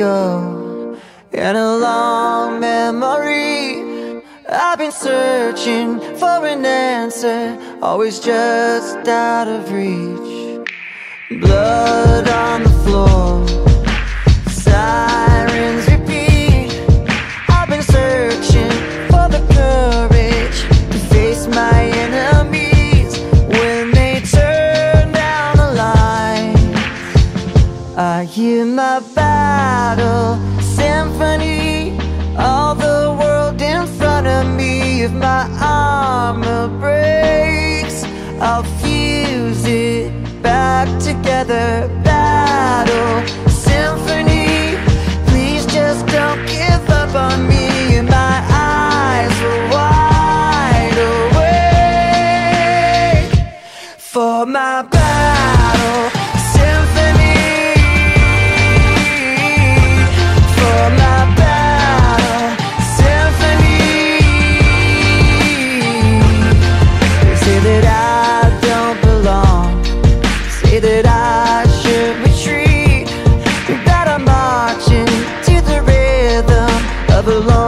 In a long memory I've been searching for an answer Always just out of reach. Blood I hear my battle symphony All the world in front of me. If my armor breaks I'll fuse it back together. Battle symphony Please just don't give up on me. And my eyes are wide awake For my battle rhythm Of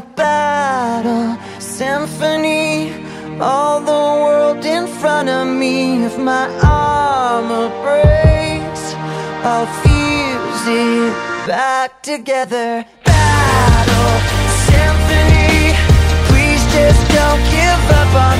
my battle symphony All the world in front of me. If my armor breaks I'll fuse it back together. Battle symphony Please just don't give up on